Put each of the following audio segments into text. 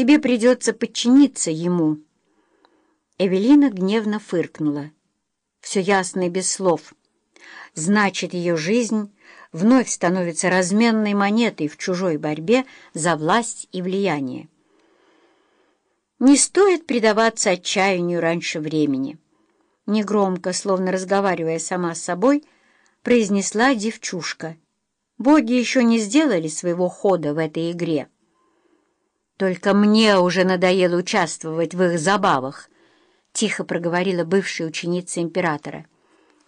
тебе придется подчиниться ему». Эвелина гневно фыркнула. Все ясно и без слов. Значит, ее жизнь вновь становится разменной монетой в чужой борьбе за власть и влияние. Не стоит предаваться отчаянию раньше времени. Негромко, словно разговаривая сама с собой, произнесла девчушка. Боги еще не сделали своего хода в этой игре. Только мне уже надоело участвовать в их забавах, тихо проговорила бывшая ученица императора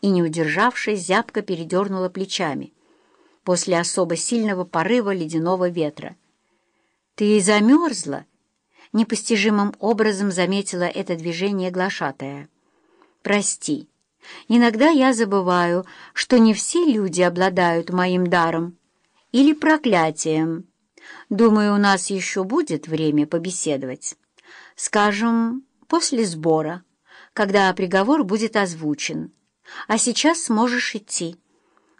и, не удержавшись, зябко передернула плечами после особо сильного порыва ледяного ветра. «Ты и замерзла?» — непостижимым образом заметила это движение глашатая. «Прости, иногда я забываю, что не все люди обладают моим даром или проклятием. Думаю, у нас еще будет время побеседовать. Скажем, после сбора, когда приговор будет озвучен. А сейчас сможешь идти».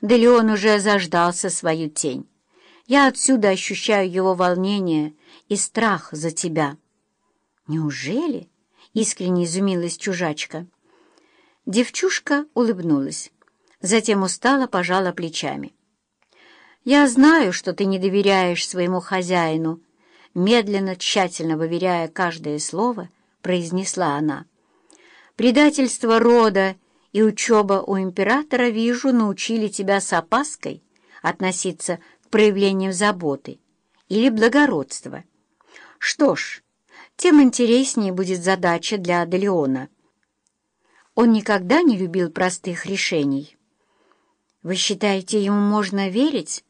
Да Леон уже заждался свою тень. Я отсюда ощущаю его волнение и страх за тебя. Неужели? — искренне изумилась чужачка. Девчушка улыбнулась, затем устало пожала плечами. «Я знаю, что ты не доверяешь своему хозяину», медленно, тщательно выверяя каждое слово, произнесла она. «Предательство рода и учеба у императора, вижу, научили тебя с опаской относиться к проявлениям заботы или благородства. Что ж, тем интереснее будет задача для Аделеона. Он никогда не любил простых решений. Вы считаете, ему можно верить?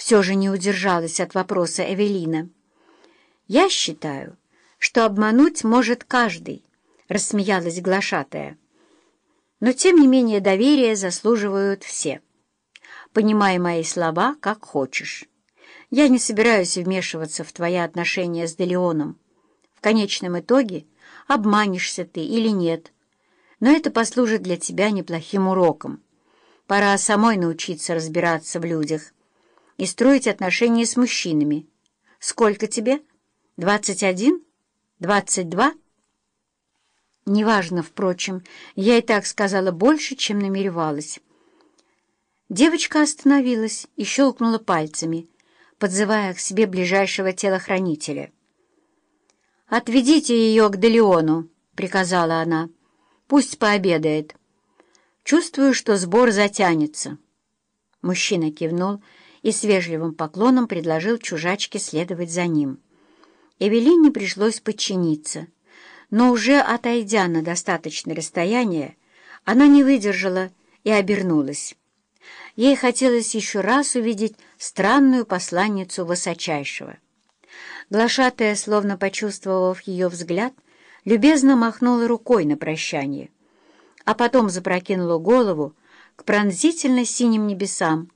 Все же не удержалась от вопроса Эвелина. Я считаю, что обмануть может каждый, рассмеялась глашатая. Но, тем не менее, доверие заслуживают все. Понимай мои слова, как хочешь. Я не собираюсь вмешиваться в твои отношения с Делеоном. В конечном итоге обманешься ты или нет. Но это послужит для тебя неплохим уроком. Пора самой научиться разбираться в людях и строить отношения с мужчинами. Сколько тебе? Двадцать один? Двадцать два? Неважно, впрочем, я и так сказала больше, чем намеревалась. Девочка остановилась и щелкнула пальцами, подзывая к себе ближайшего телохранителя. «Отведите ее к Делеону», — приказала она. «Пусть пообедает. Чувствую, что сбор затянется». Мужчина кивнул и с вежливым поклоном предложил чужачке следовать за ним. Эвелине пришлось подчиниться — но уже отойдя на достаточное расстояние, она не выдержала и обернулась. Ей хотелось еще раз увидеть странную посланницу высочайшего. Глашатая, словно почувствовав ее взгляд, любезно махнула рукой на прощание, а потом запрокинула голову к пронзительно синим небесам,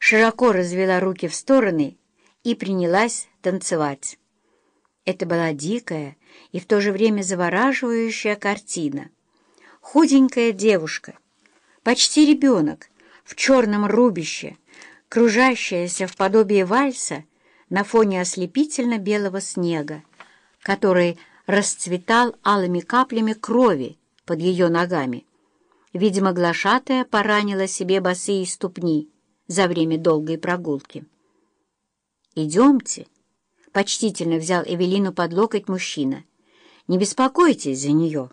широко развела руки в стороны и принялась танцевать. Это была дикая и в то же время завораживающая картина. Худенькая девушка, почти ребенок, в черном рубище, кружащаяся в подобие вальса на фоне ослепительно-белого снега, который расцветал алыми каплями крови под ее ногами. Видимо, глашатая поранила себе босые ступни за время долгой прогулки. «Идемте», — почтительно взял Эвелину под локоть мужчина. «Не беспокойтесь за нее».